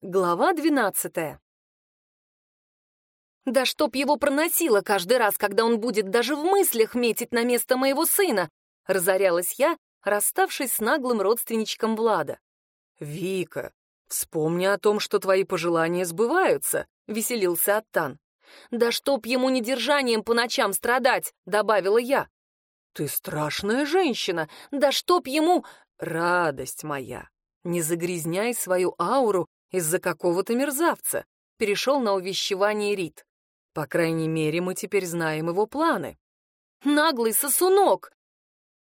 Глава двенадцатая. «Да чтоб его проносило каждый раз, когда он будет даже в мыслях метить на место моего сына!» — разорялась я, расставшись с наглым родственничком Влада. «Вика, вспомни о том, что твои пожелания сбываются», — веселился Аттан. «Да чтоб ему недержанием по ночам страдать!» — добавила я. «Ты страшная женщина! Да чтоб ему...» «Радость моя! Не загрязняй свою ауру из-за какого-то мерзавца, перешел на увещевание Рит. По крайней мере, мы теперь знаем его планы. Наглый сосунок!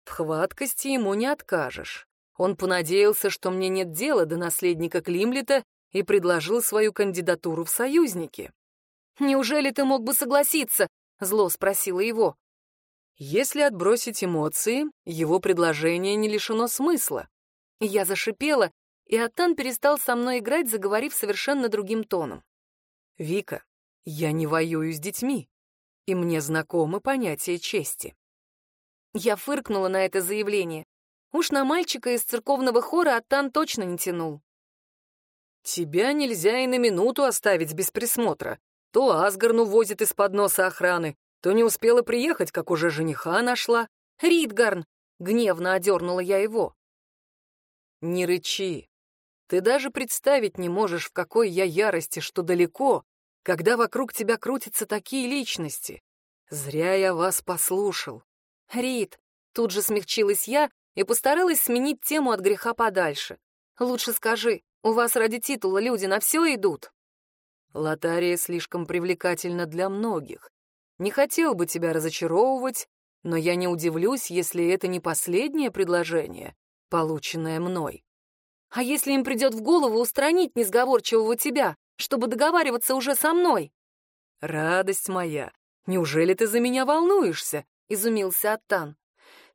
В хваткости ему не откажешь. Он понадеялся, что мне нет дела до наследника Климлета и предложил свою кандидатуру в союзники. «Неужели ты мог бы согласиться?» — зло спросила его. Если отбросить эмоции, его предложение не лишено смысла. Я зашипела и Атан перестал со мной играть, заговорив совершенно другим тоном. «Вика, я не воюю с детьми, и мне знакомы понятия чести». Я фыркнула на это заявление. Уж на мальчика из церковного хора Аттан точно не тянул. «Тебя нельзя и на минуту оставить без присмотра. То Асгарну возит из-под носа охраны, то не успела приехать, как уже жениха нашла». «Ридгарн!» — гневно одернула я его. «Не рычи. Ты даже представить не можешь, в какой я ярости, что далеко, когда вокруг тебя крутятся такие личности. Зря я вас послушал. Рид, тут же смягчилась я и постаралась сменить тему от греха подальше. Лучше скажи, у вас ради титула люди на все идут? Лотария слишком привлекательна для многих. Не хотел бы тебя разочаровывать, но я не удивлюсь, если это не последнее предложение, полученное мной. А если им придет в голову устранить несговорчивого тебя, чтобы договариваться уже со мной? Радость моя, неужели ты за меня волнуешься? Изумился Аттан.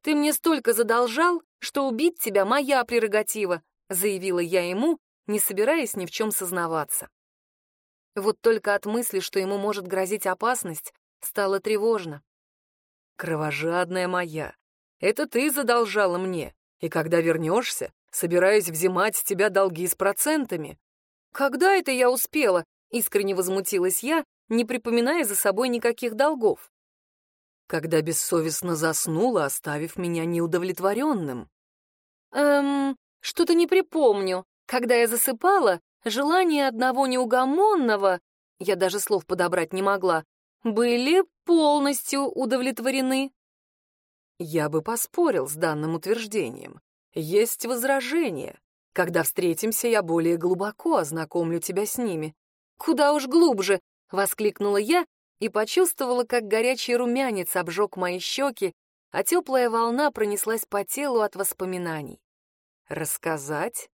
Ты мне столько задолжал, что убить тебя моя прерогатива, заявила я ему, не собираясь ни в чем сознаваться. Вот только от мысли, что ему может грозить опасность, стало тревожно. Кровожадная моя, это ты задолжала мне, и когда вернешься, собираюсь взимать с тебя долги с процентами». «Когда это я успела?» — искренне возмутилась я, не припоминая за собой никаких долгов. «Когда бессовестно заснула, оставив меня неудовлетворенным». «Эм, что-то не припомню. Когда я засыпала, желания одного неугомонного, я даже слов подобрать не могла, были полностью удовлетворены». Я бы поспорил с данным утверждением. Есть возражения. Когда встретимся, я более глубоко ознакомлю тебя с ними. Куда уж глубже, воскликнула я и почувствовала, как горячий румянец обжег мои щеки, а теплая волна пронеслась по телу от воспоминаний. Рассказать?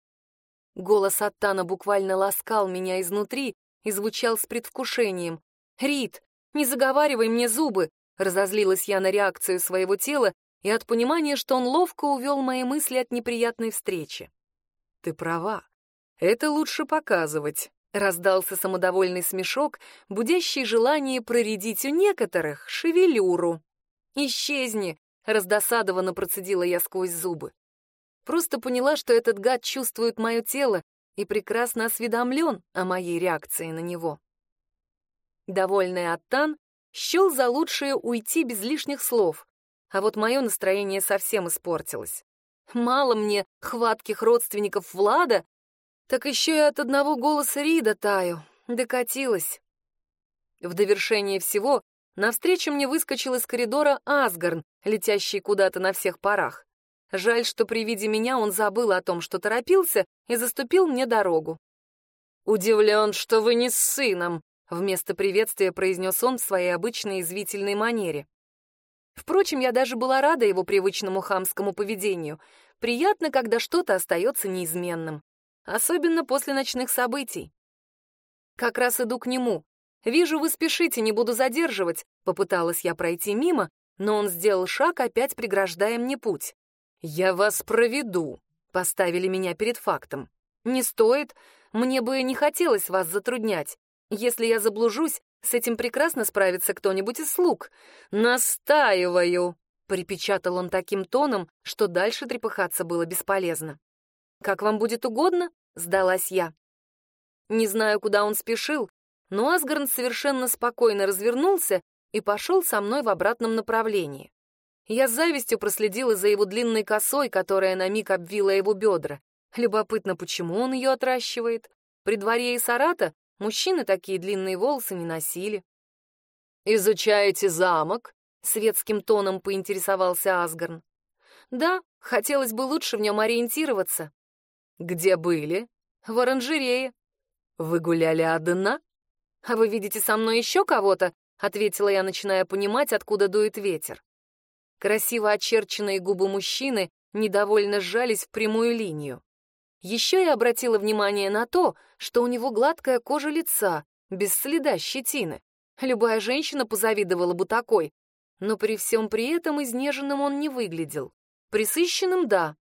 Голос Аттана буквально ласкал меня изнутри и звучал с предвкушением. «Рит, не заговаривай мне зубы!» Разозлилась я на реакцию своего тела и от понимания, что он ловко увел мои мысли от неприятной встречи. «Ты права. Это лучше показывать», — раздался самодовольный смешок, будящий желание проредить у некоторых шевелюру. «Исчезни!» — раздосадованно процедила я сквозь зубы. Просто поняла, что этот гад чувствует мое тело и прекрасно осведомлен о моей реакции на него. Довольный Аттан счел за лучшее уйти без лишних слов, а вот мое настроение совсем испортилось. Мало мне хватких родственников Влада, так еще и от одного голоса Рида таю. Докатилась. В довершение всего навстречу мне выскочил из коридора Асгарн, летящий куда-то на всех парах. Жаль, что при виде меня он забыл о том, что торопился, и заступил мне дорогу. «Удивлен, что вы не с сыном», — вместо приветствия произнес он в своей обычной извительной манере. Впрочем, я даже была рада его привычному хамскому поведению. Приятно, когда что-то остается неизменным. Особенно после ночных событий. Как раз иду к нему. «Вижу, вы спешите, не буду задерживать», — попыталась я пройти мимо, но он сделал шаг, опять преграждая мне путь. «Я вас проведу», — поставили меня перед фактом. «Не стоит. Мне бы не хотелось вас затруднять. Если я заблужусь, с этим прекрасно справится кто-нибудь из слуг. Настаиваю, припечатал он таким тоном, что дальше трепыхаться было бесполезно. Как вам будет угодно, сдалась я. Не знаю, куда он спешил, но Асгарн совершенно спокойно развернулся и пошел со мной в обратном направлении. Я с завистью проследила за его длинной косой, которая на миг обвила его бедра. Любопытно, почему он ее отращивает. При дворе и Сарата мужчины такие длинные волосы не носили. «Изучаете замок?» — светским тоном поинтересовался Асгарн. «Да, хотелось бы лучше в нем ориентироваться». «Где были?» «В оранжерее». «Вы гуляли одна?» «А вы видите со мной еще кого-то?» — ответила я, начиная понимать, откуда дует ветер. Красиво очерченные губы мужчины недовольно сжались в прямую линию. Еще я обратила внимание на то, что у него гладкая кожа лица, без следа щетины. Любая женщина позавидовала бы такой, но при всем при этом изнеженным он не выглядел. Присыщенным — да.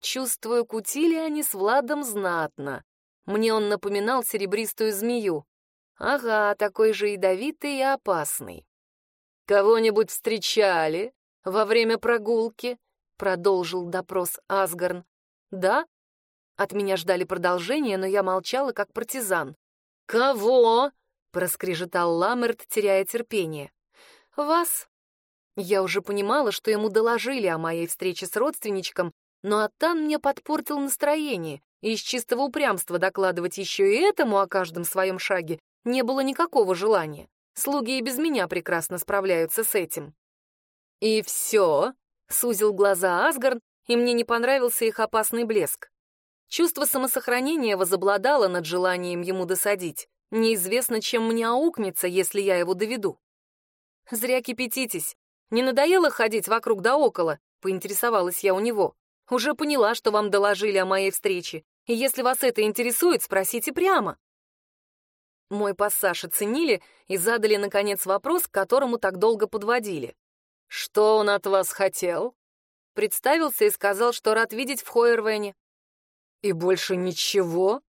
Чувствую, кутили они с Владом знатно. Мне он напоминал серебристую змею. Ага, такой же ядовитый и опасный. «Кого-нибудь встречали?» во время прогулки?» — продолжил допрос Асгарн. «Да?» От меня ждали продолжения, но я молчала, как партизан. «Кого?» — проскрежетал Ламерт, теряя терпение. «Вас». Я уже понимала, что ему доложили о моей встрече с родственничком, но Аттан мне подпортил настроение, и из чистого упрямства докладывать еще и этому о каждом своем шаге не было никакого желания. Слуги и без меня прекрасно справляются с этим. «И все?» — сузил глаза Асгарн, и мне не понравился их опасный блеск. Чувство самосохранения возобладало над желанием ему досадить. Неизвестно, чем мне аукнется, если я его доведу. «Зря кипятитесь. Не надоело ходить вокруг да около?» — поинтересовалась я у него. «Уже поняла, что вам доложили о моей встрече, и если вас это интересует, спросите прямо». Мой пассаж оценили и задали, наконец, вопрос, к которому так долго подводили. «Что он от вас хотел?» Представился и сказал, что рад видеть в Хойервене. «И больше ничего?»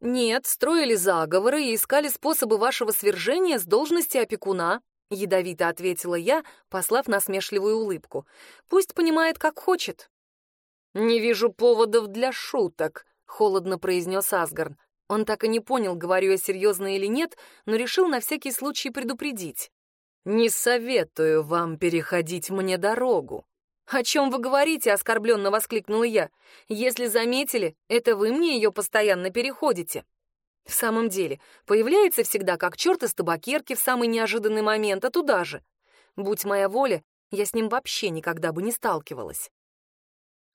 «Нет, строили заговоры и искали способы вашего свержения с должности опекуна», — ядовито ответила я, послав насмешливую улыбку. «Пусть понимает, как хочет». «Не вижу поводов для шуток», — холодно произнес Асгарн. Он так и не понял, говорю я серьезно или нет, но решил на всякий случай предупредить. «Не советую вам переходить мне дорогу». «О чем вы говорите?» — оскорбленно воскликнула я. «Если заметили, это вы мне ее постоянно переходите». В самом деле, появляется всегда как черт из табакерки в самый неожиданный момент, а туда же. Будь моя воля, я с ним вообще никогда бы не сталкивалась.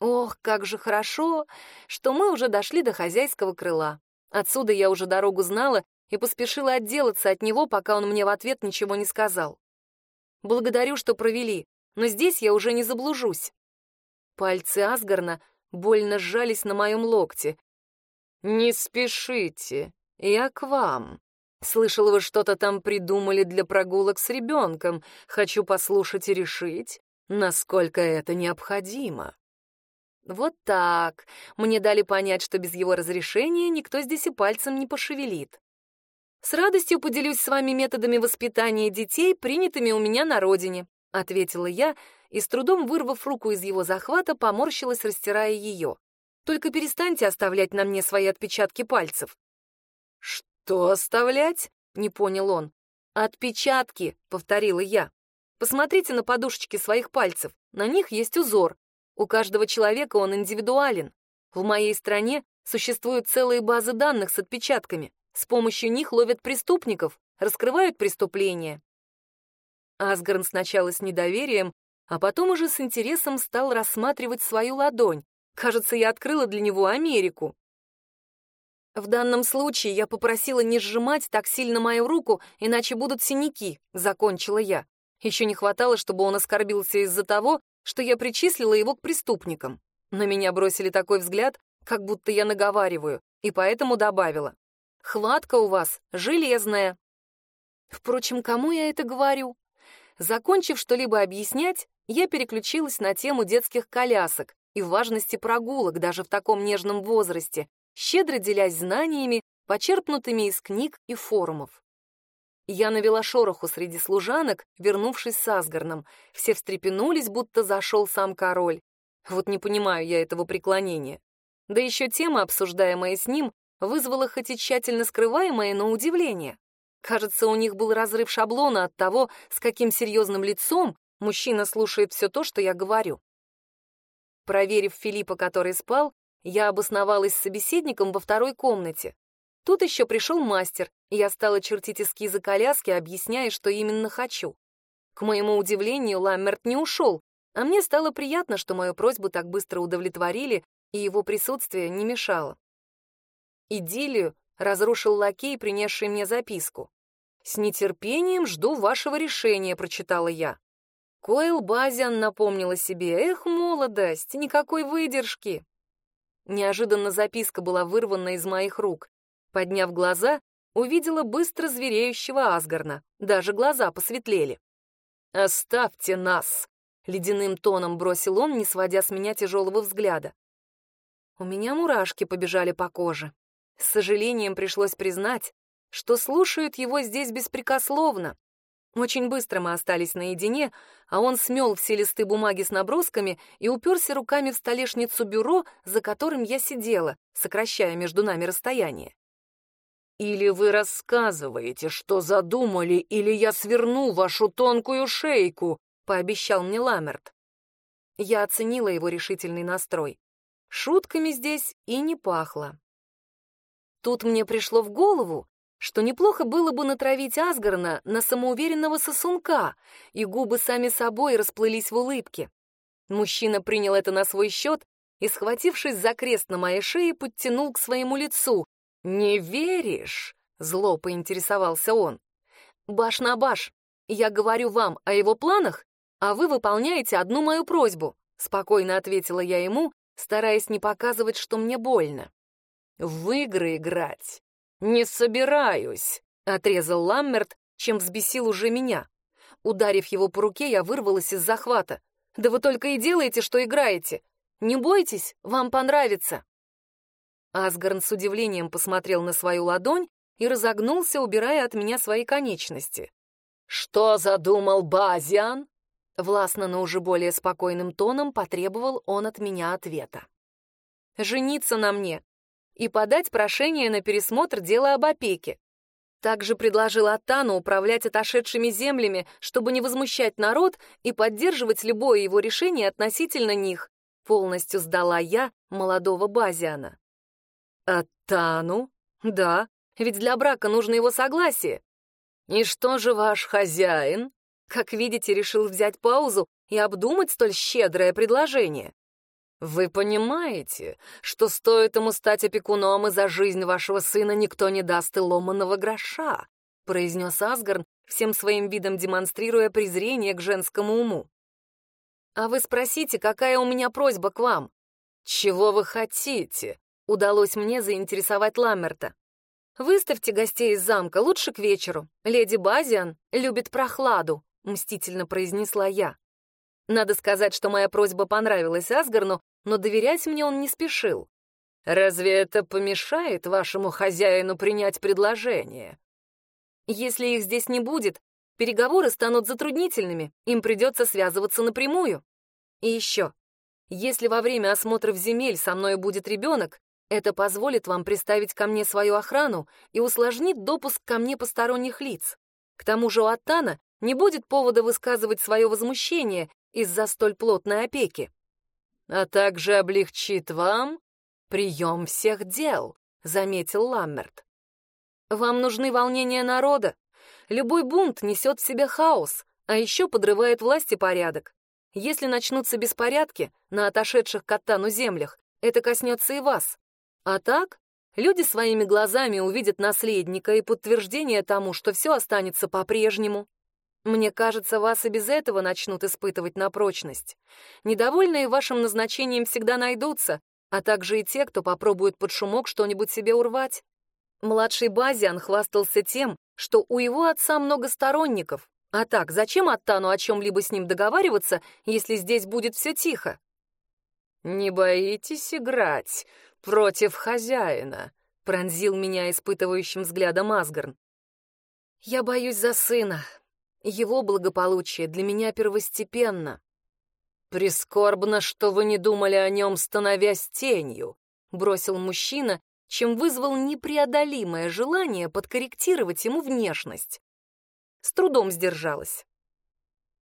Ох, как же хорошо, что мы уже дошли до хозяйского крыла. Отсюда я уже дорогу знала и поспешила отделаться от него, пока он мне в ответ ничего не сказал. Благодарю, что провели, но здесь я уже не заблужусь. Пальцы Асгарна больно сжались на моем локте. «Не спешите, я к вам. Слышал, вы что-то там придумали для прогулок с ребенком. Хочу послушать и решить, насколько это необходимо». Вот так. Мне дали понять, что без его разрешения никто здесь и пальцем не пошевелит. «С радостью поделюсь с вами методами воспитания детей, принятыми у меня на родине», — ответила я и, с трудом вырвав руку из его захвата, поморщилась, растирая ее. «Только перестаньте оставлять на мне свои отпечатки пальцев». «Что оставлять?» — не понял он. «Отпечатки», — повторила я. «Посмотрите на подушечки своих пальцев, на них есть узор. У каждого человека он индивидуален. В моей стране существуют целые базы данных с отпечатками. С помощью них ловят преступников, раскрывают преступления. Асгарн сначала с недоверием, а потом уже с интересом стал рассматривать свою ладонь. Кажется, я открыла для него Америку. В данном случае я попросила не сжимать так сильно мою руку, иначе будут синяки, закончила я. Еще не хватало, чтобы он оскорбился из-за того, что я причислила его к преступникам. На меня бросили такой взгляд, как будто я наговариваю, и поэтому добавила. Хватка у вас железная. Впрочем, кому я это говорю? Закончив что-либо объяснять, я переключилась на тему детских колясок и важности прогулок даже в таком нежном возрасте, щедро делясь знаниями, почерпнутыми из книг и форумов. Я навела шороху среди служанок, вернувшись с Асгарном. Все встрепенулись, будто зашел сам король. Вот не понимаю я этого преклонения. Да еще тема, обсуждаемая с ним, вызвало хоть и тщательно скрываемое, но удивление. Кажется, у них был разрыв шаблона от того, с каким серьезным лицом мужчина слушает все то, что я говорю. Проверив Филиппа, который спал, я обосновалась с собеседником во второй комнате. Тут еще пришел мастер, и я стала чертить эскизы коляски, объясняя, что именно хочу. К моему удивлению, Ламмерт не ушел, а мне стало приятно, что мою просьбу так быстро удовлетворили, и его присутствие не мешало. Идиллию разрушил лакей, принесший мне записку. «С нетерпением жду вашего решения», — прочитала я. Койл Базиан напомнила себе, «Эх, молодость, никакой выдержки». Неожиданно записка была вырвана из моих рук. Подняв глаза, увидела быстро звереющего Асгарна. Даже глаза посветлели. «Оставьте нас!» — ледяным тоном бросил он, не сводя с меня тяжелого взгляда. У меня мурашки побежали по коже. С сожалением пришлось признать, что слушают его здесь беспрекословно. Очень быстро мы остались наедине, а он смел все листы бумаги с набросками и уперся руками в столешницу бюро, за которым я сидела, сокращая между нами расстояние. «Или вы рассказываете, что задумали, или я сверну вашу тонкую шейку», — пообещал мне Ламерт. Я оценила его решительный настрой. Шутками здесь и не пахло. Тут мне пришло в голову, что неплохо было бы натравить Асгарна на самоуверенного сосунка, и губы сами собой расплылись в улыбке. Мужчина принял это на свой счет и, схватившись за крест на моей шее, подтянул к своему лицу. «Не веришь?» — зло поинтересовался он. «Баш на баш. Я говорю вам о его планах, а вы выполняете одну мою просьбу», — спокойно ответила я ему, стараясь не показывать, что мне больно. «В игры играть не собираюсь», — отрезал Ламмерт, чем взбесил уже меня. Ударив его по руке, я вырвалась из захвата. «Да вы только и делаете, что играете. Не бойтесь, вам понравится». Асгарн с удивлением посмотрел на свою ладонь и разогнулся, убирая от меня свои конечности. «Что задумал Базиан?» Властно, но уже более спокойным тоном потребовал он от меня ответа. «Жениться на мне и подать прошение на пересмотр дела об опеке. Также предложил Атану управлять отошедшими землями, чтобы не возмущать народ и поддерживать любое его решение относительно них. Полностью сдала я молодого Базиана. Атану? Да, ведь для брака нужно его согласие. И что же ваш хозяин? Как видите, решил взять паузу и обдумать столь щедрое предложение. Вы понимаете, что стоит ему стать опекуном, и за жизнь вашего сына никто не даст и ломаного гроша, произнес Асгарн, всем своим видом демонстрируя презрение к женскому уму. А вы спросите, какая у меня просьба к вам? Чего вы хотите? Удалось мне заинтересовать Ламмерта. Выставьте гостей из замка лучше к вечеру. Леди Базиан любит прохладу. — мстительно произнесла я. Надо сказать, что моя просьба понравилась Асгарну, но доверять мне он не спешил. «Разве это помешает вашему хозяину принять предложение?» «Если их здесь не будет, переговоры станут затруднительными, им придется связываться напрямую. И еще, если во время осмотров земель со мной будет ребенок, это позволит вам приставить ко мне свою охрану и усложнит допуск ко мне посторонних лиц. К тому же у Аттана не будет повода высказывать свое возмущение из-за столь плотной опеки. А также облегчит вам прием всех дел, заметил Ламмерт. Вам нужны волнения народа. Любой бунт несет в себе хаос, а еще подрывает власть и порядок. Если начнутся беспорядки на отошедших к Оттану землях, это коснется и вас. А так, люди своими глазами увидят наследника и подтверждение тому, что все останется по-прежнему. Мне кажется, вас и без этого начнут испытывать на прочность. Недовольные вашим назначением всегда найдутся, а также и те, кто попробует под шумок что-нибудь себе урвать. Младший Базиан хвастался тем, что у его отца много сторонников. А так, зачем Аттану о чем-либо с ним договариваться, если здесь будет все тихо? «Не боитесь играть против хозяина?» — пронзил меня испытывающим взглядом Асгарн. «Я боюсь за сына», его благополучие для меня первостепенно. Прискорбно, что вы не думали о нем, становясь тенью, бросил мужчина, чем вызвал непреодолимое желание подкорректировать ему внешность. С трудом сдержалась.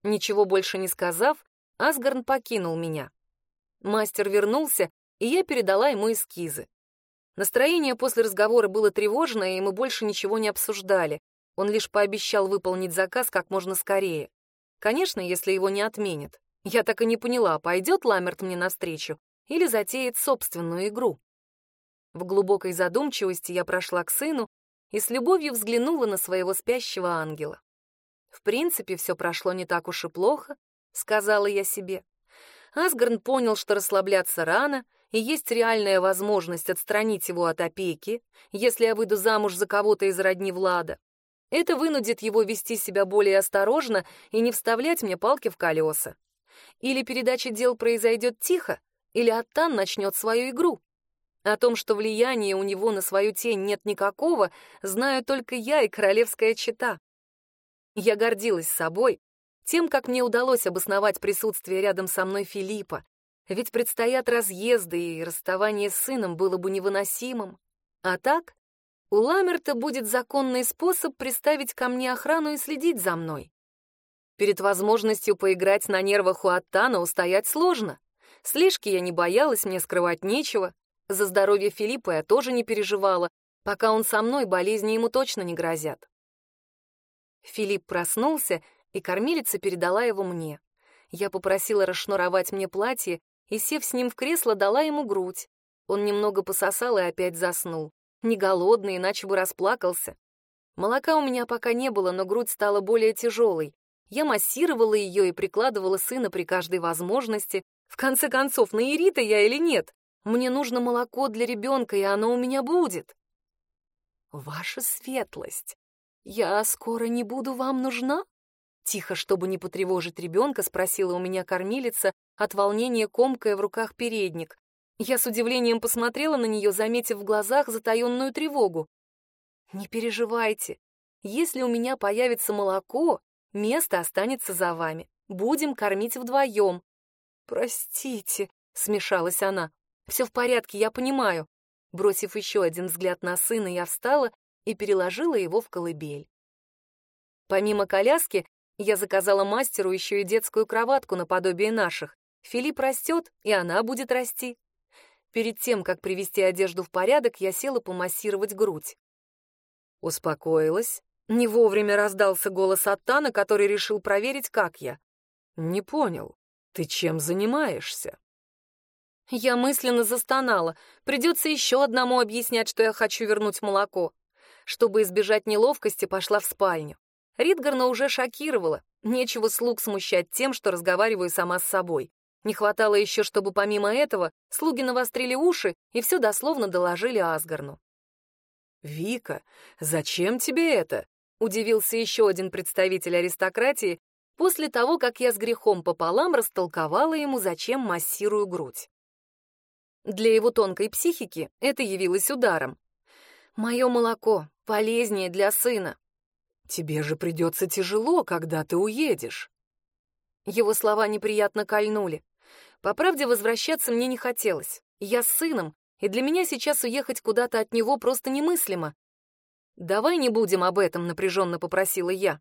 Ничего больше не сказав, Асгарн покинул меня. Мастер вернулся, и я передала ему эскизы. Настроение после разговора было тревожное, и мы больше ничего не обсуждали. Он лишь пообещал выполнить заказ как можно скорее. Конечно, если его не отменят. Я так и не поняла, пойдет Ламерт мне навстречу или затеет собственную игру. В глубокой задумчивости я прошла к сыну и с любовью взглянула на своего спящего ангела. В принципе, все прошло не так уж и плохо, сказала я себе. Асгарн понял, что расслабляться рано, и есть реальная возможность отстранить его от опеки, если я выйду замуж за кого-то из родни Влада. Это вынудит его вести себя более осторожно и не вставлять мне палки в колеса. Или передача дел произойдет тихо, или Аттан начнет свою игру. О том, что влияния у него на свою тень нет никакого, знаю только я и королевская чета. Я гордилась собой, тем, как мне удалось обосновать присутствие рядом со мной Филиппа, ведь предстоят разъезды, и расставание с сыном было бы невыносимым. А так, у Ламерта будет законный способ приставить ко мне охрану и следить за мной. Перед возможностью поиграть на нервах у Аттана устоять сложно. Слишком я не боялась, мне скрывать нечего. За здоровье Филиппа я тоже не переживала. Пока он со мной, болезни ему точно не грозят. Филипп проснулся, и кормилица передала его мне. Я попросила расшнуровать мне платье и, сев с ним в кресло, дала ему грудь. Он немного пососал и опять заснул. Не голодный, иначе бы расплакался. Молока у меня пока не было, но грудь стала более тяжелой. Я массировала ее и прикладывала сына при каждой возможности. В конце концов, наирита я или нет? Мне нужно молоко для ребенка, и оно у меня будет. Ваша светлость, «Я скоро не буду вам нужна?» Тихо, чтобы не потревожить ребенка, спросила у меня кормилица, от волнения комкая в руках передник. Я с удивлением посмотрела на нее, заметив в глазах затаенную тревогу. «Не переживайте. Если у меня появится молоко, место останется за вами. Будем кормить вдвоем». «Простите», — смешалась она. «Все в порядке, я понимаю». Бросив еще один взгляд на сына, я встала и переложила его в колыбель. Помимо коляски, я заказала мастеру еще и детскую кроватку наподобие наших. Филипп растет, и она будет расти. Перед тем, как привести одежду в порядок, я села помассировать грудь. Успокоилась. Не вовремя раздался голос Аттана, который решил проверить, как я. «Не понял. Ты чем занимаешься?» Я мысленно застонала. Придется еще одному объяснять, что я хочу вернуть молоко. Чтобы избежать неловкости, пошла в спальню. Ридгарна уже шокировала. Нечего слуг смущать тем, что разговариваю сама с собой. Не хватало еще, чтобы помимо этого слуги навострили уши и все дословно доложили Асгарну. «Вика, зачем тебе это?» — удивился еще один представитель аристократии после того, как я с грехом пополам растолковала ему, зачем массирую грудь. Для его тонкой психики это явилось ударом. «Мое молоко полезнее для сына. Тебе же придется тяжело, когда ты уедешь. Его слова неприятно кольнули. По правде, возвращаться мне не хотелось. Я с сыном, и для меня сейчас уехать куда-то от него просто немыслимо. «Давай не будем об этом», — напряженно попросила я.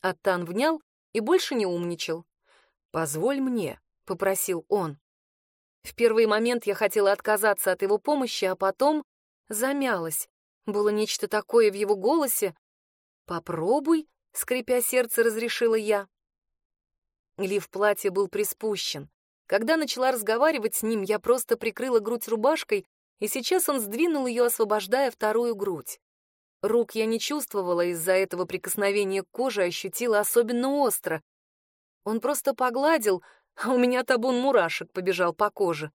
Аттан внял и больше не умничал. «Позволь мне», — попросил он. В первый момент я хотела отказаться от его помощи, а потом замялась. Было нечто такое в его голосе. «Попробуй», — скрипя сердце, разрешила я. Лиф платья был приспущен. Когда начала разговаривать с ним, я просто прикрыла грудь рубашкой, и сейчас он сдвинул ее, освобождая вторую грудь. Рук я не чувствовала, из-за этого прикосновения к ощутила особенно остро. Он просто погладил, а у меня табун мурашек побежал по коже.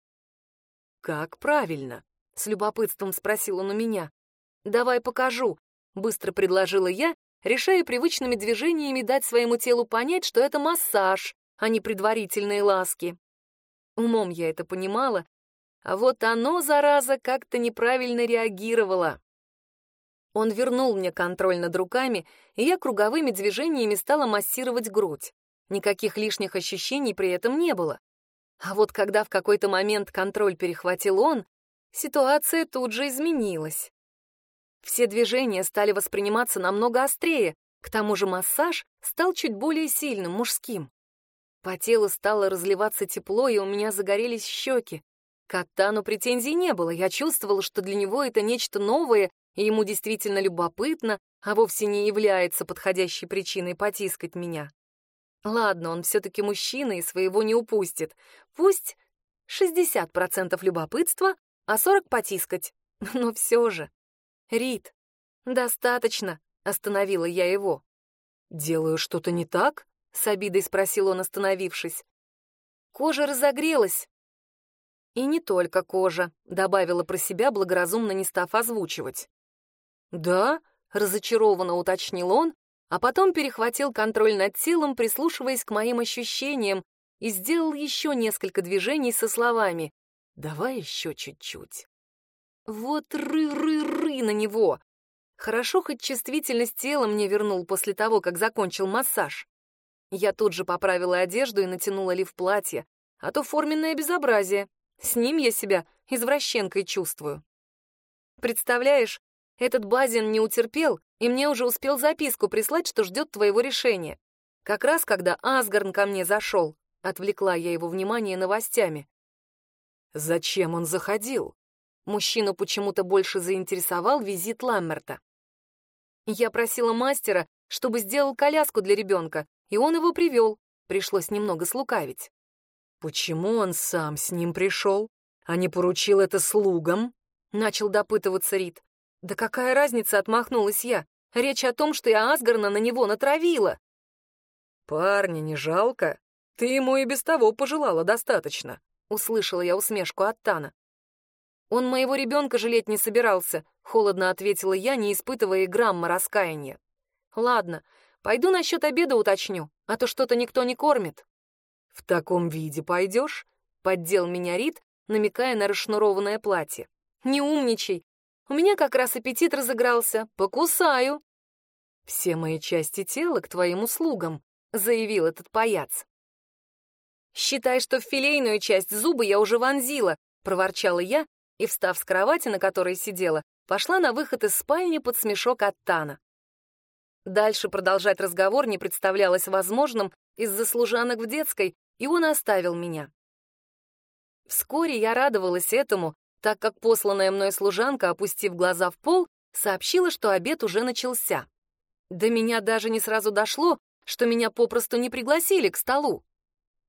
«Как правильно?» — с любопытством спросил он у меня. «Давай покажу», — быстро предложила я, решая привычными движениями дать своему телу понять, что это массаж, а не предварительные ласки. Умом я это понимала, а вот оно, зараза, как-то неправильно реагировало. Он вернул мне контроль над руками, и я круговыми движениями стала массировать грудь. Никаких лишних ощущений при этом не было. А вот когда в какой-то момент контроль перехватил он, ситуация тут же изменилась. Все движения стали восприниматься намного острее, к тому же массаж стал чуть более сильным, мужским. По телу стало разливаться тепло, и у меня загорелись щеки. К Аттану претензий не было, я чувствовала, что для него это нечто новое, и ему действительно любопытно, а вовсе не является подходящей причиной потискать меня. Ладно, он все-таки мужчина и своего не упустит. Пусть 60% любопытства, а 40% потискать. Но все же. Рит, достаточно, остановила я его. Делаю что-то не так? С обидой спросил он, остановившись. Кожа разогрелась. И не только кожа, добавила про себя, благоразумно не став озвучивать. Да, разочарованно уточнил он, а потом перехватил контроль над телом, прислушиваясь к моим ощущениям, и сделал еще несколько движений со словами «Давай еще чуть-чуть». Вот ры-ры-ры на него! Хорошо, хоть чувствительность тела мне вернул после того, как закончил массаж. Я тут же поправила одежду и натянула лиф платье, а то форменное безобразие. С ним я себя извращенкой чувствую. Представляешь, этот Базин не утерпел и мне уже успел записку прислать, что ждет твоего решения. Как раз когда Асгарн ко мне зашел, отвлекла я его внимание новостями. Зачем он заходил? Мужчину почему-то больше заинтересовал визит Ламмерта. Я просила мастера, чтобы сделал коляску для ребенка, и он его привел. Пришлось немного слукавить. Почему он сам с ним пришел, а не поручил это слугам? Начал допытываться Рид. Да какая разница, отмахнулась я. Речь о том, что я Асгарна на него натравила. Парня не жалко. Ты ему и без того пожелала достаточно. Услышала я усмешку от Тана. Он моего ребенка жалеть не собирался, холодно ответила я, не испытывая и грамма раскаяния. Ладно, пойду насчет обеда уточню, а то что-то никто не кормит. В таком виде пойдешь? Поддел меня Рид, намекая на расшнурованное платье. Не умничай, у меня как раз аппетит разыгрался. Покусаю. Все мои части тела к твоим услугам, заявил этот паяц. Считай, что в филейную часть зубы я уже вонзила, проворчала я и, встав с кровати, на которой сидела, пошла на выход из спальни под смешок от Тана. Дальше продолжать разговор не представлялось возможным из-за служанок в детской, и он оставил меня. Вскоре я радовалась этому, так как посланная мной служанка, опустив глаза в пол, сообщила, что обед уже начался. До меня даже не сразу дошло, что меня попросту не пригласили к столу.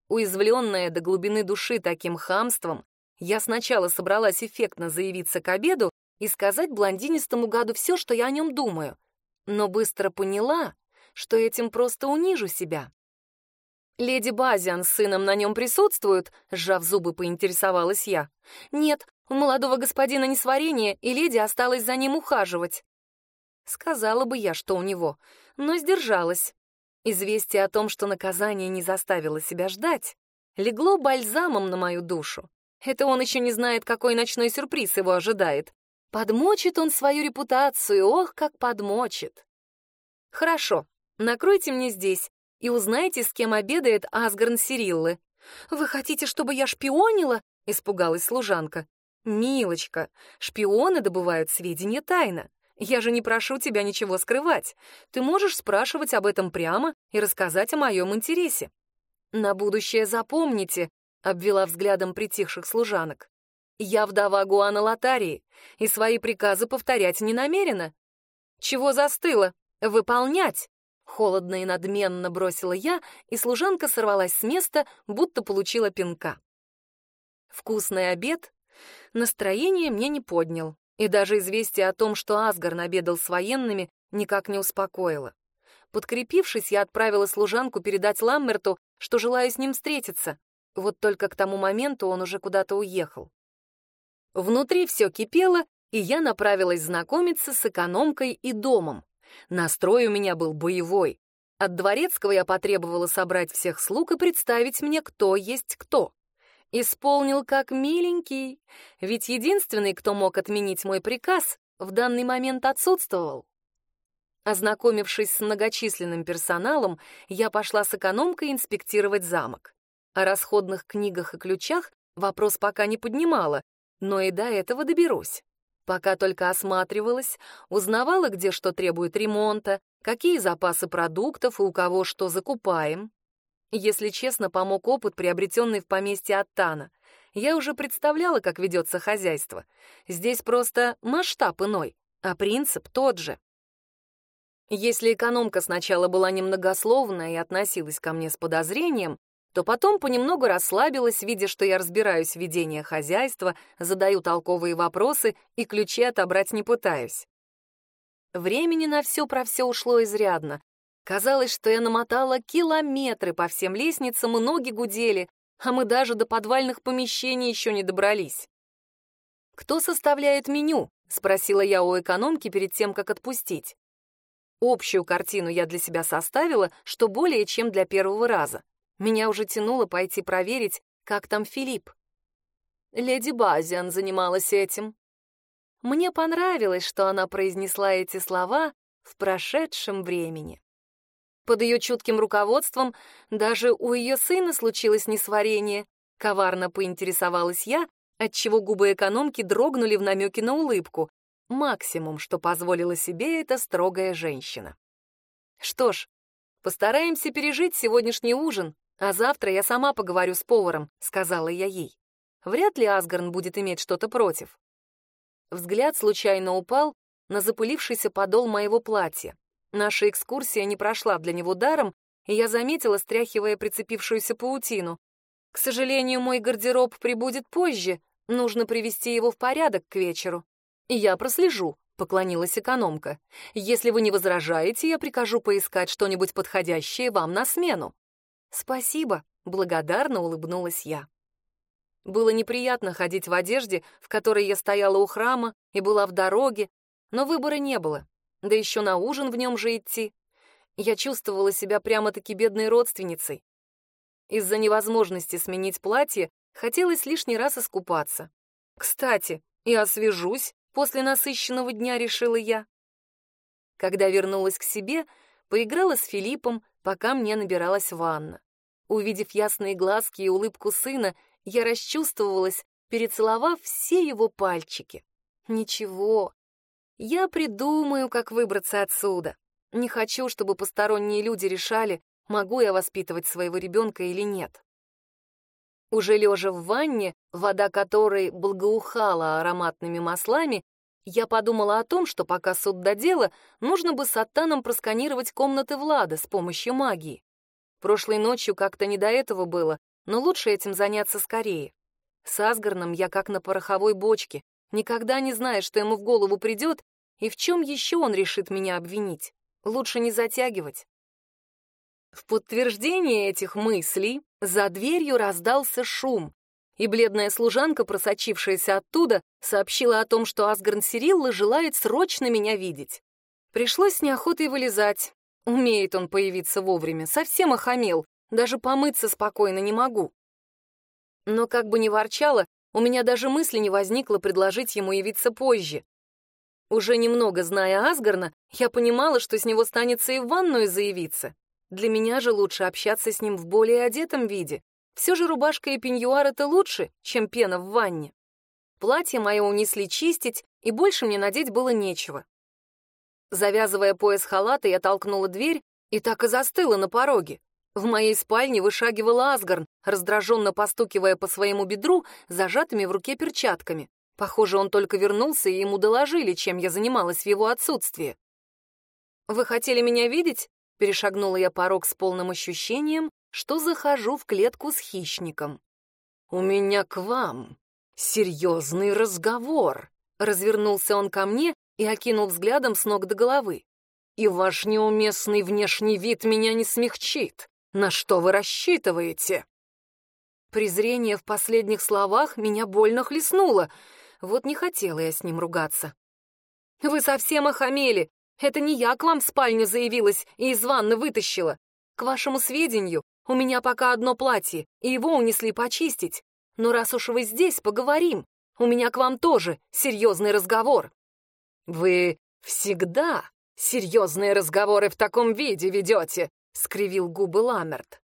Уязвленная до глубины души таким хамством, я сначала собралась эффектно заявиться к обеду и сказать блондинистому гаду все, что я о нем думаю, но быстро поняла, что этим просто унижу себя. «Леди Базиан с сыном на нем присутствуют?» — сжав зубы, поинтересовалась я. «Нет, у молодого господина несварение, и леди осталась за ним ухаживать. Сказала бы я, что у него, но сдержалась. Известие о том, что наказание не заставило себя ждать, легло бальзамом на мою душу. Это он еще не знает, какой ночной сюрприз его ожидает. Подмочит он свою репутацию, ох, как подмочит. Хорошо, накройте мне здесь и узнайте, с кем обедает Асгарн Сириллы. Вы хотите, чтобы я шпионила? Испугалась служанка. «Милочка, шпионы добывают сведения тайно. Я же не прошу тебя ничего скрывать. Ты можешь спрашивать об этом прямо и рассказать о моем интересе. На будущее запомните», — обвела взглядом притихших служанок. «Я вдова Гуана Лотарии, и свои приказы повторять не намерена. Чего застыла? Выполнять!» Холодно и надменно бросила я, и служанка сорвалась с места, будто получила пинка. Вкусный обед Настроение мне не поднял, и даже известие о том, что Асгарн обедал с военными, никак не успокоило. Подкрепившись, я отправила служанку передать Ламмерту, что желаю с ним встретиться. Вот только к тому моменту он уже куда-то уехал. Внутри все кипело, и я направилась знакомиться с экономкой и домом. Настрой у меня был боевой. От дворецкого я потребовала собрать всех слуг и представить мне, кто есть кто. Исполнил как миленький, ведь единственный, кто мог отменить мой приказ, в данный момент отсутствовал. Ознакомившись с многочисленным персоналом, я пошла с экономкой инспектировать замок. О расходных книгах и ключах вопрос пока не поднимала, Но и до этого доберусь. Пока только осматривалась, узнавала, где что требует ремонта, какие запасы продуктов и у кого что закупаем. Если честно, помог опыт, приобретенный в поместье Аттана. Я уже представляла, как ведется хозяйство. Здесь просто масштаб иной, а принцип тот же. Если экономка сначала была немногословна и относилась ко мне с подозрением, то потом понемногу расслабилась, видя, что я разбираюсь в ведении хозяйства, задаю толковые вопросы и ключи отобрать не пытаюсь. Времени на все про все ушло изрядно. Казалось, что я намотала километры по всем лестницам, и ноги гудели, а мы даже до подвальных помещений еще не добрались. «Кто составляет меню?» — спросила я у экономки перед тем, как отпустить. Общую картину я для себя составила, что более чем для первого раза. Меня уже тянуло пойти проверить, как там Филипп. Леди Базиан занималась этим. Мне понравилось, что она произнесла эти слова в прошедшем времени. Под ее чутким руководством даже у ее сына случилось несварение. Коварно поинтересовалась я, отчего губы экономки дрогнули в намеке на улыбку, Максимум, что позволила себе эта строгая женщина. Что ж, постараемся пережить сегодняшний ужин, а завтра я сама поговорю с поваром, сказала я ей. Вряд ли Асгарн будет иметь что-то против. Взгляд случайно упал на запылившийся подол моего платья. Наша экскурсия не прошла для него даром, и я заметила, стряхивая прицепившуюся паутину. К сожалению, мой гардероб прибудет позже, нужно привести его в порядок к вечеру. «Я прослежу», — поклонилась экономка. «Если вы не возражаете, я прикажу поискать что-нибудь подходящее вам на смену». «Спасибо», — благодарно улыбнулась я. Было неприятно ходить в одежде, в которой я стояла у храма и была в дороге, но выбора не было. Да еще на ужин в нем же идти. Я чувствовала себя прямо-таки бедной родственницей. Из-за невозможности сменить платье хотелось лишний раз искупаться. Кстати, и освежусь, После насыщенного дня решила я. Когда вернулась к себе, поиграла с Филиппом, пока мне набиралась ванна. Увидев ясные глазки и улыбку сына, я расчувствовалась, перецеловав все его пальчики. Ничего, я придумаю, как выбраться отсюда. Не хочу, чтобы посторонние люди решали, могу я воспитывать своего ребенка или нет. Уже лежа в ванне, вода которой благоухала ароматными маслами, я подумала о том, что пока суд до дела, нужно бы с Аттаном просканировать комнаты Влада с помощью магии. Прошлой ночью как-то не до этого было, но лучше этим заняться скорее. С Асгарном я как на пороховой бочке, никогда не зная, что ему в голову придет и в чем еще он решит меня обвинить. Лучше не затягивать. В подтверждение этих мыслей за дверью раздался шум, и бледная служанка, просочившаяся оттуда, сообщила о том, что Асгарн Сирилла желает срочно меня видеть. Пришлось с неохотой вылезать. Умеет он появиться вовремя, совсем охамел, даже помыться спокойно не могу. Но как бы ни ворчала, у меня даже мысли не возникло предложить ему явиться позже. Уже немного зная Асгарна, я понимала, что с него станется и в ванную заявиться. Для меня же лучше общаться с ним в более одетом виде. Все же рубашка и пеньюар — это лучше, чем пена в ванне. Платье мое унесли чистить, и больше мне надеть было нечего. Завязывая пояс халата, я толкнула дверь и так и застыла на пороге. В моей спальне вышагивал Асгарн, раздраженно постукивая по своему бедру зажатыми в руке перчатками. Похоже, он только вернулся, и ему доложили, чем я занималась в его отсутствие. «Вы хотели меня видеть?» Перешагнула я порог с полным ощущением, что захожу в клетку с хищником. «У меня к вам серьезный разговор», — развернулся он ко мне и окинул взглядом с ног до головы. «И ваш неуместный внешний вид меня не смягчит. На что вы рассчитываете?» Презрение в последних словах меня больно хлестнуло. Вот не хотела я с ним ругаться. «Вы совсем охамели! Это не я к вам в спальню заявилась и из ванны вытащила. К вашему сведению, у меня пока одно платье, и его унесли почистить. Но раз уж вы здесь, поговорим. У меня к вам тоже серьезный разговор. Вы всегда серьезные разговоры в таком виде ведете, скривил губы Ламерт.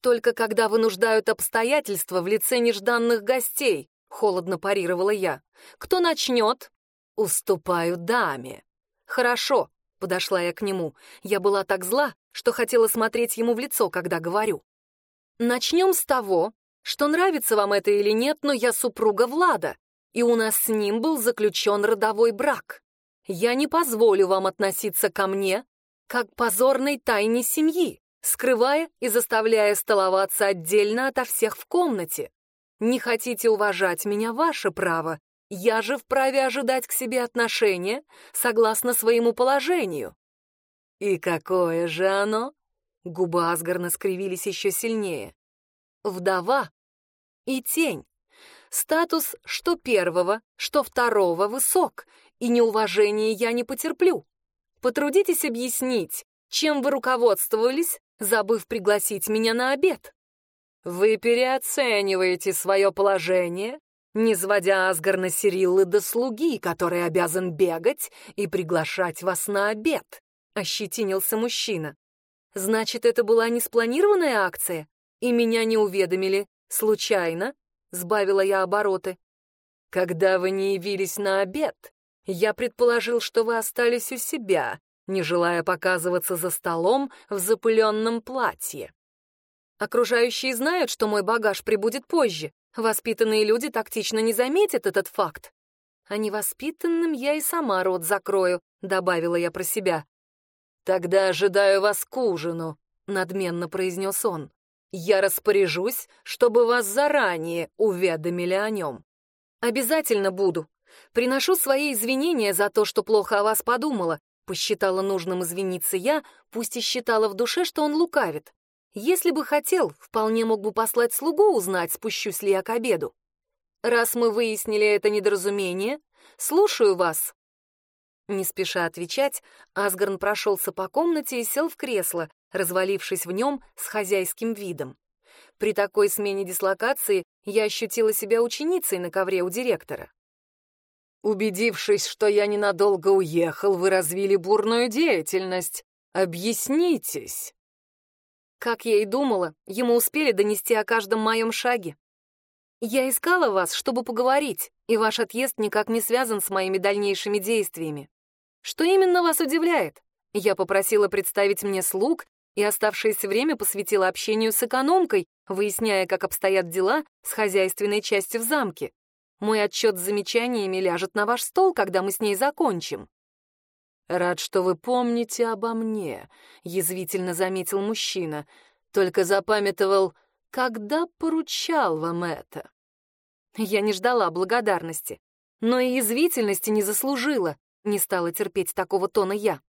Только когда вынуждают обстоятельства в лице нежданных гостей, — холодно парировала я. «Кто начнет?» «Уступаю даме». «Хорошо», — подошла я к нему. Я была так зла, что хотела смотреть ему в лицо, когда говорю. «Начнем с того, что нравится вам это или нет, но я супруга Влада, и у нас с ним был заключен родовой брак. Я не позволю вам относиться ко мне как позорной тайне семьи, скрывая и заставляя столоваться отдельно ото всех в комнате. Не хотите уважать меня — ваше право. Я же вправе ожидать к себе отношения согласно своему положению. И какое же оно? Губы Асгарна скривились еще сильнее. Вдова и тень. Статус что первого, что второго высок, и неуважение я не потерплю. Потрудитесь объяснить, чем вы руководствовались, забыв пригласить меня на обед. Вы переоцениваете свое положение, не сводя Асгарна Сириллы до слуги, который обязан бегать и приглашать вас на обед, — ощетинился мужчина. Значит, это была не спланированная акция, и меня не уведомили случайно, — сбавила я обороты. Когда вы не явились на обед, я предположил, что вы остались у себя, не желая показываться за столом в запыленном платье. Окружающие знают, что мой багаж прибудет позже. Воспитанные люди тактично не заметят этот факт. А невоспитанным я и сама рот закрою, добавила я про себя. Тогда ожидаю вас к ужину, надменно произнес он. Я распоряжусь, чтобы вас заранее уведомили о нем. Обязательно буду, Приношу свои извинения за то, что плохо о вас подумала. Посчитала нужным извиниться я, пусть и считала в душе, что он лукавит. Если бы хотел, вполне мог бы послать слугу узнать, спущусь ли я к обеду. Раз мы выяснили это недоразумение, слушаю вас. Не спеша отвечать, Асгарн прошелся по комнате и сел в кресло, развалившись в нем с хозяйским видом. При такой смене дислокации я ощутила себя ученицей на ковре у директора. Убедившись, что я ненадолго уехал, вы развили бурную деятельность. Объяснитесь. Как я и думала, ему успели донести о каждом моем шаге. Я искала вас, чтобы поговорить, и ваш отъезд никак не связан с моими дальнейшими действиями. Что именно вас удивляет? Я попросила представить мне слуг и оставшееся время посвятила общению с экономкой, выясняя, как обстоят дела с хозяйственной частью в замке. Мой отчет с замечаниями ляжет на ваш стол, когда мы с ней закончим». «Рад, что вы помните обо мне», — язвительно заметил мужчина. «Только запамятовал, когда поручал вам это». Я не ждала благодарности, но и язвительности не заслужила, не стала терпеть такого тона я.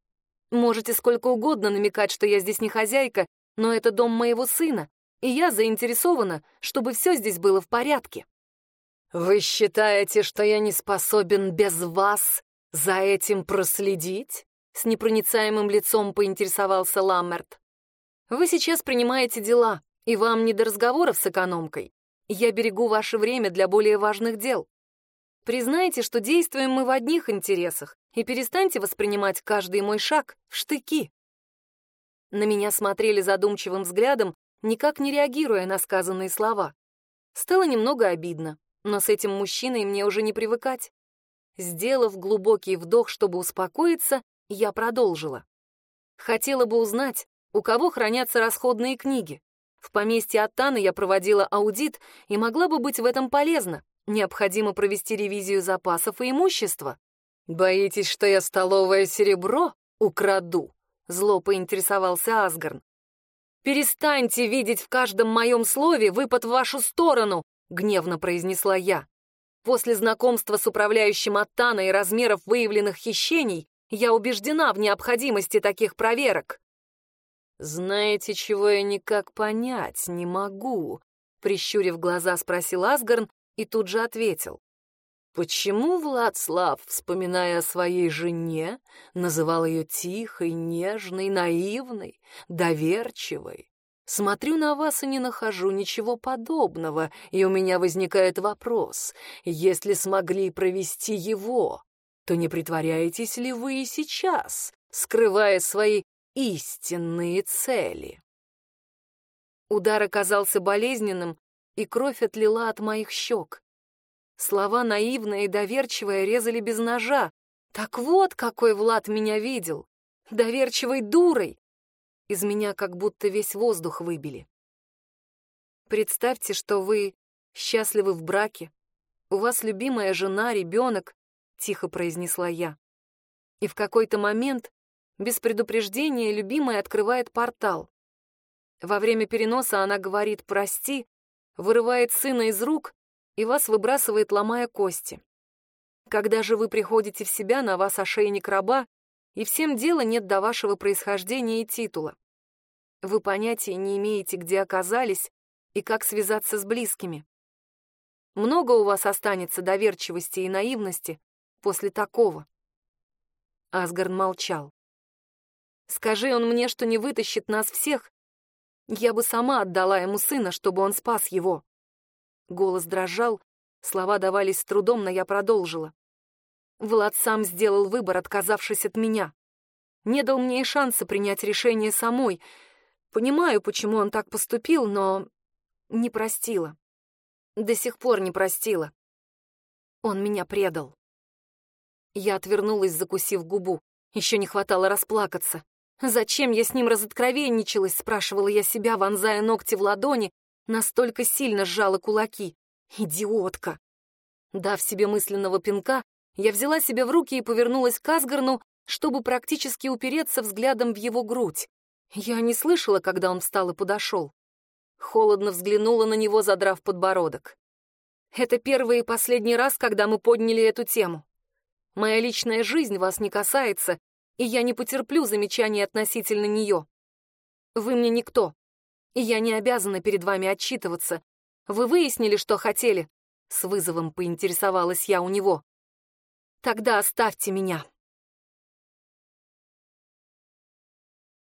Можете сколько угодно намекать, что я здесь не хозяйка, но это дом моего сына, и я заинтересована, чтобы все здесь было в порядке. «Вы считаете, что я не способен без вас за этим проследить?» С непроницаемым лицом поинтересовался Ламмерт. «Вы сейчас принимаете дела, и вам не до разговоров с экономкой. Я берегу ваше время для более важных дел. Признайте, что действуем мы в одних интересах, и перестаньте воспринимать каждый мой шаг в штыки». На меня смотрели задумчивым взглядом, никак не реагируя на сказанные слова. Стало немного обидно но с этим мужчиной мне уже не привыкать. Сделав глубокий вдох, чтобы успокоиться, я продолжила. Хотела бы узнать, у кого хранятся расходные книги. В поместье Аттаны я проводила аудит и могла бы быть в этом полезна. Необходимо провести ревизию запасов и имущества. «Боитесь, что я столовое серебро украду?» — зло поинтересовался Асгарн. «Перестаньте видеть в каждом моем слове выпад в вашу сторону!» — гневно произнесла я. После знакомства с управляющим Аттана и размеров выявленных хищений я убеждена в необходимости таких проверок. «Знаете, чего я никак понять не могу?» — прищурив глаза, спросил Асгарн и тут же ответил. «Почему Владслав, вспоминая о своей жене, называл ее тихой, нежной, наивной, доверчивой? Смотрю на вас и не нахожу ничего подобного, и у меня возникает вопрос, если смогли провести его, то не притворяетесь ли вы и сейчас, скрывая свои истинные цели? Удар оказался болезненным, и кровь отлила от моих щек. Слова наивные и доверчивые резали без ножа. Так вот, какой Влад меня видел. Доверчивой дурой. Из меня как будто весь воздух выбили. Представьте, что вы счастливы в браке. У вас любимая жена, ребенок, тихо произнесла я. И в какой-то момент, без предупреждения, любимая открывает портал. Во время переноса она говорит «прости», вырывает сына из рук и вас выбрасывает, ломая кости. Когда же вы приходите в себя, на вас ошейник раба, и всем дела нет до вашего происхождения и титула. Вы понятия не имеете, где оказались и как связаться с близкими. Много у вас останется доверчивости и наивности после такого. Асгард молчал. Скажи он мне, что не вытащит нас всех, я бы сама отдала ему сына, чтобы он спас его. Голос дрожал, слова давались с трудом, но я продолжила. Влад сам сделал выбор, отказавшись от меня. Не дал мне и шанса принять решение самой. Понимаю, почему он так поступил, но не простила. До сих пор не простила. Он меня предал. Я отвернулась, закусив губу. Еще не хватало расплакаться. Зачем я с ним разоткровенничалась, спрашивала я себя, вонзая ногти в ладони, настолько сильно сжала кулаки. Идиотка! Дав себе мысленного пинка, я взяла себя в руки и повернулась к Асгарну, чтобы практически упереться взглядом в его грудь. Я не слышала, когда он встал и подошел. Холодно взглянула на него, задрав подбородок. Это первый и последний раз, когда мы подняли эту тему. Моя личная жизнь вас не касается, и я не потерплю замечаний относительно нее. Вы мне никто, и я не обязана перед вами отчитываться. Вы выяснили, что хотели?» С вызовом поинтересовалась я у него. «Тогда оставьте меня».